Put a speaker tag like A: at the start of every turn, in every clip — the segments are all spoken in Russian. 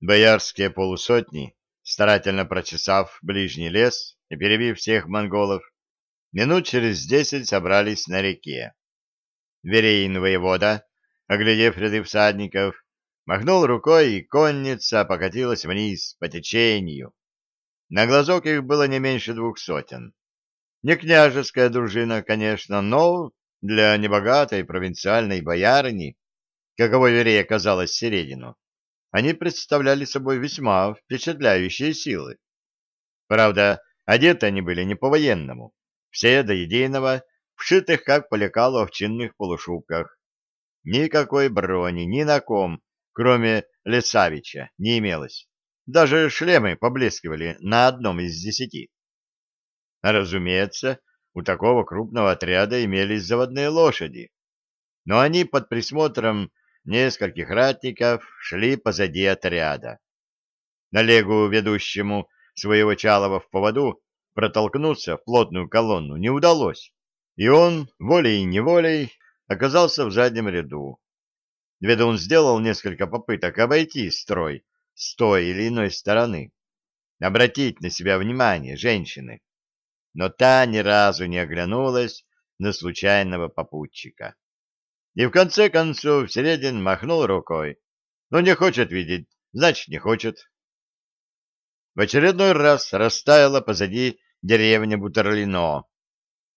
A: Боярские полусотни, старательно прочесав ближний лес и перебив всех монголов, минут через десять собрались на реке. Вереин воевода, оглядев ряды всадников, махнул рукой, и конница покатилась вниз по течению. На глазок их было не меньше двух сотен. Не княжеская дружина, конечно, но для небогатой провинциальной боярыни, каковой Верей оказалась середину, они представляли собой весьма впечатляющие силы. Правда, одеты они были не по-военному, все до единого, вшитых как по лекалу овчинных полушубках. Никакой брони ни на ком, кроме Лесавича, не имелось. Даже шлемы поблескивали на одном из десяти. Разумеется, у такого крупного отряда имелись заводные лошади, но они под присмотром нескольких ратников шли позади отряда. Налегу, ведущему своего Чалова в поводу, протолкнуться в плотную колонну не удалось, и он, волей-неволей, оказался в заднем ряду. Ведун сделал несколько попыток обойти строй с той или иной стороны, обратить на себя внимание женщины, но та ни разу не оглянулась на случайного попутчика. И в конце концов Середин махнул рукой. Ну, не хочет видеть, значит, не хочет. В очередной раз растаяла позади деревня Бутерлино.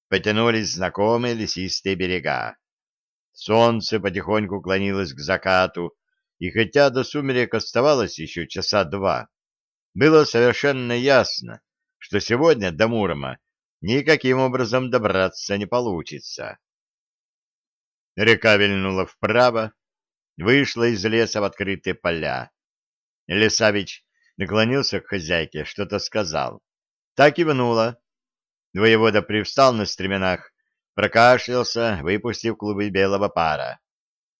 A: Потянулись знакомые лесистые берега. Солнце потихоньку клонилось к закату, и хотя до сумерек оставалось еще часа два, было совершенно ясно, что сегодня до Мурома никаким образом добраться не получится. Река вильнула вправо, вышла из леса в открытые поля. Лесавич наклонился к хозяйке, что-то сказал. Так и внула. Воевода привстал на стременах, прокашлялся, выпустив клубы белого пара.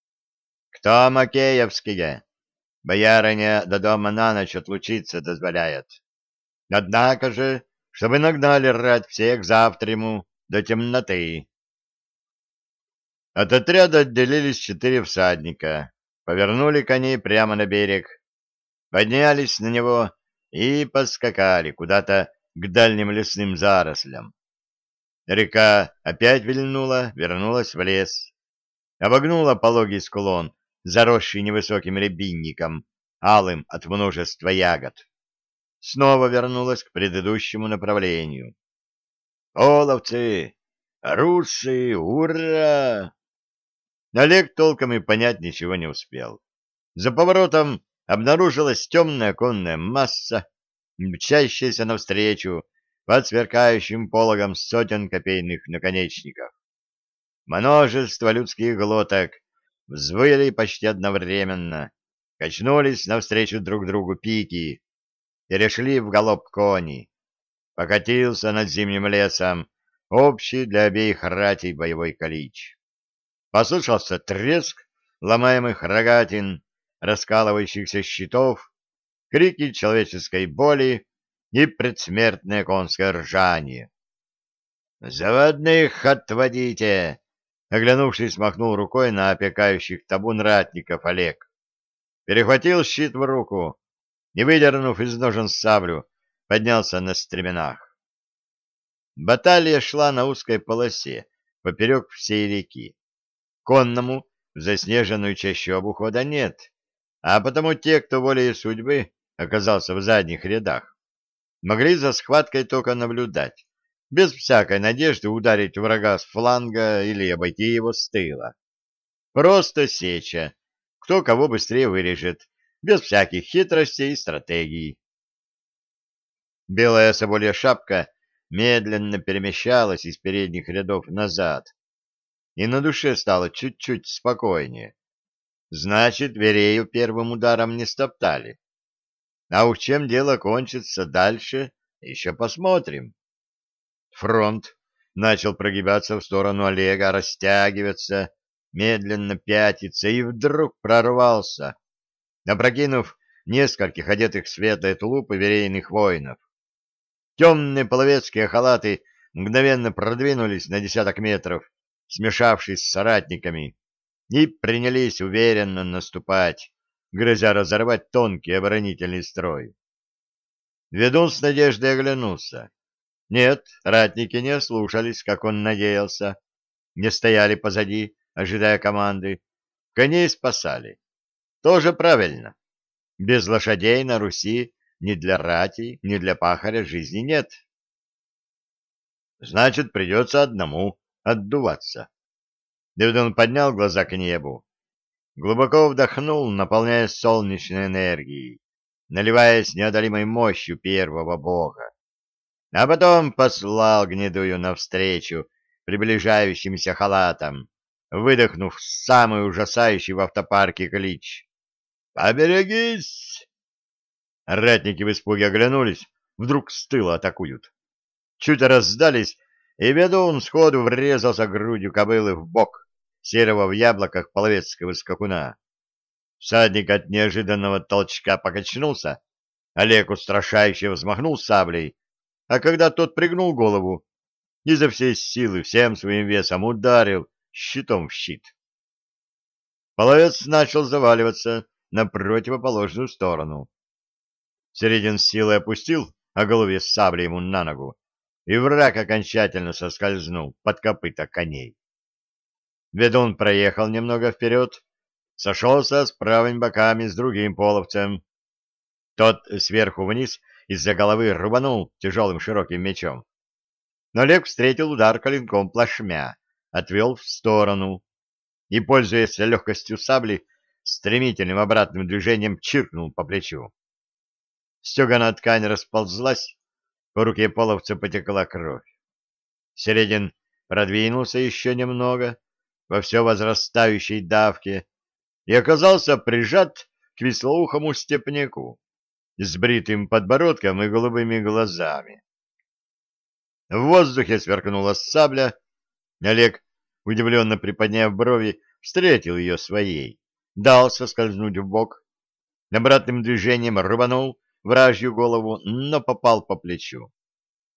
A: — Кто Макеевские? Боярыня до дома на ночь отлучиться дозволяет. Однако же, чтобы нагнали рать всех завтраму до темноты. От отряда отделились четыре всадника, повернули коней прямо на берег, поднялись на него и поскакали куда-то к дальним лесным зарослям. Река опять вильнула, вернулась в лес, обогнула пологий склон, заросший невысоким рябинником, алым от множества ягод. Снова вернулась к предыдущему направлению. «Половцы! Русы! Ура!» Олег толком и понять ничего не успел. За поворотом обнаружилась темная конная масса, мчащаяся навстречу под сверкающим пологом сотен копейных наконечников. Множество людских глоток взвыли почти одновременно, качнулись навстречу друг другу пики, перешли в галоп кони. Покатился над зимним лесом общий для обеих ратей боевой калич. Послышался треск ломаемых рогатин, раскалывающихся щитов, крики человеческой боли и предсмертное конское ржание. «Заводных отводите!» Оглянувшись, махнул рукой на опекающих табун ратников Олег. Перехватил щит в руку и, выдернув из ножен саблю, поднялся на стременах. Баталия шла на узкой полосе поперек всей реки. Конному в заснеженную чащу обухода нет, а потому те, кто волей судьбы оказался в задних рядах, могли за схваткой только наблюдать, без всякой надежды ударить врага с фланга или обойти его с тыла. Просто сеча, кто кого быстрее вырежет, без всяких хитростей и стратегий. Белая соболья шапка медленно перемещалась из передних рядов назад, и на душе стало чуть-чуть спокойнее. Значит, Верею первым ударом не стоптали. А уж чем дело кончится дальше, еще посмотрим. Фронт начал прогибаться в сторону Олега, растягиваться, медленно пятиться и вдруг прорвался, опрокинув нескольких одетых в тулупы верейных воинов. Темные половецкие халаты мгновенно продвинулись на десяток метров, смешавшись с соратниками, и принялись уверенно наступать, грозя разорвать тонкий оборонительный строй. Ведун с надеждой оглянулся. Нет, ратники не слушались, как он надеялся, не стояли позади, ожидая команды. Коней спасали. Тоже правильно. Без лошадей на Руси ни для рати, ни для пахаря жизни нет. Значит, придется одному отдуваться. Девдон поднял глаза к небу. Глубоко вдохнул, наполняясь солнечной энергией, наливаясь неодолимой мощью первого бога. А потом послал гнедую навстречу приближающимся халатам, выдохнув самый ужасающий в автопарке клич. «Поберегись!» Ратники в испуге оглянулись, вдруг с тыла атакуют. Чуть раздались, и ведун сходу врезался грудью кобылы в бок серого в яблоках половецкого скакуна. Всадник от неожиданного толчка покачнулся, Олег устрашающе взмахнул саблей, а когда тот пригнул голову, изо всей силы всем своим весом ударил щитом в щит. Половец начал заваливаться на противоположную сторону. Середин силой опустил а голове сабли ему на ногу, и враг окончательно соскользнул под копыта коней. Ведун проехал немного вперед, сошелся с правыми боками с другим половцем. Тот сверху вниз из-за головы рубанул тяжелым широким мечом. Но Олег встретил удар коленком плашмя, отвел в сторону и, пользуясь легкостью сабли, стремительным обратным движением чиркнул по плечу. Стеганая ткань расползлась, по руке половца потекла кровь. Середин продвинулся еще немного во все возрастающей давке и оказался прижат к веслоухому степняку с бритым подбородком и голубыми глазами. В воздухе сверкнула сабля. Олег, удивленно приподняв брови, встретил ее своей, дал соскользнуть в бок, обратным движением рубанул вражью голову, но попал по плечу.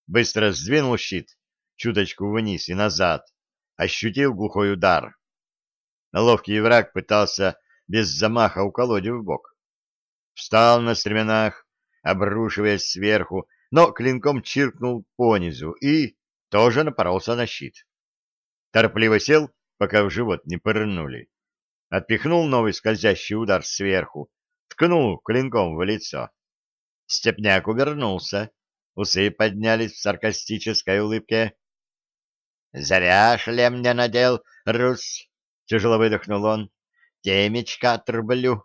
A: Быстро сдвинул щит, чуточку вниз и назад, ощутил глухой удар. Ловкий враг пытался без замаха уколоть в бок. Встал на стременах, обрушиваясь сверху, но клинком чиркнул понизу и тоже напоролся на щит. Торпливо сел, пока в живот не пырнули. Отпихнул новый скользящий удар сверху, ткнул клинком в лицо. Степняк увернулся, усы поднялись в саркастической улыбке. — Зря шлем не надел, Рус! — тяжело выдохнул он. — Темечко отрублю.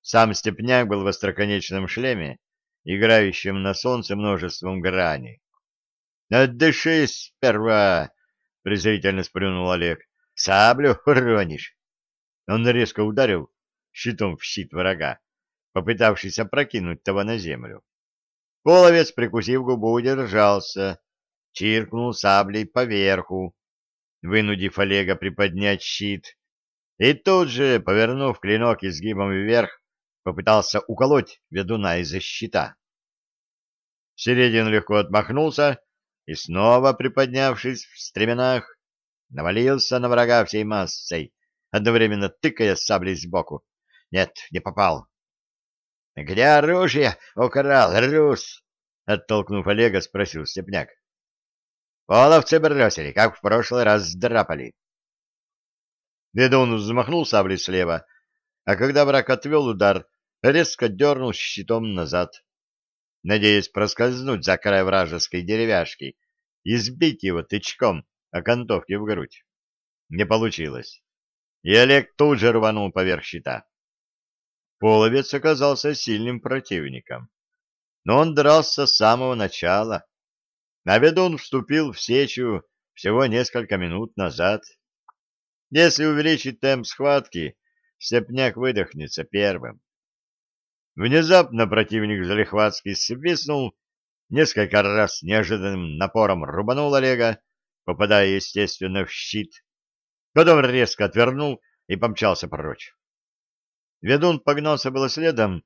A: Сам Степняк был в остроконечном шлеме, играющем на солнце множеством граней. — Отдышись сперва! — презрительно сплюнул Олег. — Саблю уронишь! Он резко ударил щитом в щит врага попытавшись опрокинуть того на землю. Половец, прикусив губу, удержался, чиркнул саблей поверху, вынудив Олега приподнять щит, и тут же, повернув клинок изгибом вверх, попытался уколоть ведуна из-за щита. Середин легко отмахнулся и, снова приподнявшись в стременах, навалился на врага всей массой, одновременно тыкая саблей сбоку. Нет, не попал. — Где оружие украл, Рус? — оттолкнув Олега, спросил Степняк. — Половцы бросили, как в прошлый раз сдрапали. Ведун взмахнул саблей слева, а когда враг отвел удар, резко дернул щитом назад, надеясь проскользнуть за край вражеской деревяшки и сбить его тычком окантовки в грудь. Не получилось, и Олег тут же рванул поверх щита. Половец оказался сильным противником. Но он дрался с самого начала. А ведун вступил в сечу всего несколько минут назад. Если увеличить темп схватки, степняк выдохнется первым. Внезапно противник залихватский свистнул, несколько раз неожиданным напором рубанул Олега, попадая, естественно, в щит. Потом резко отвернул и помчался прочь. Ведун погнался было следом,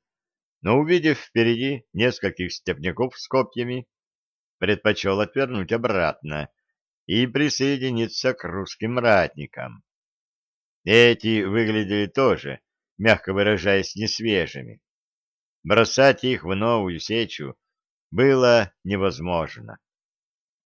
A: но, увидев впереди нескольких степняков с копьями, предпочел отвернуть обратно и присоединиться к русским ратникам. Эти выглядели тоже мягко выражаясь, несвежими. Бросать их в новую сечу было невозможно.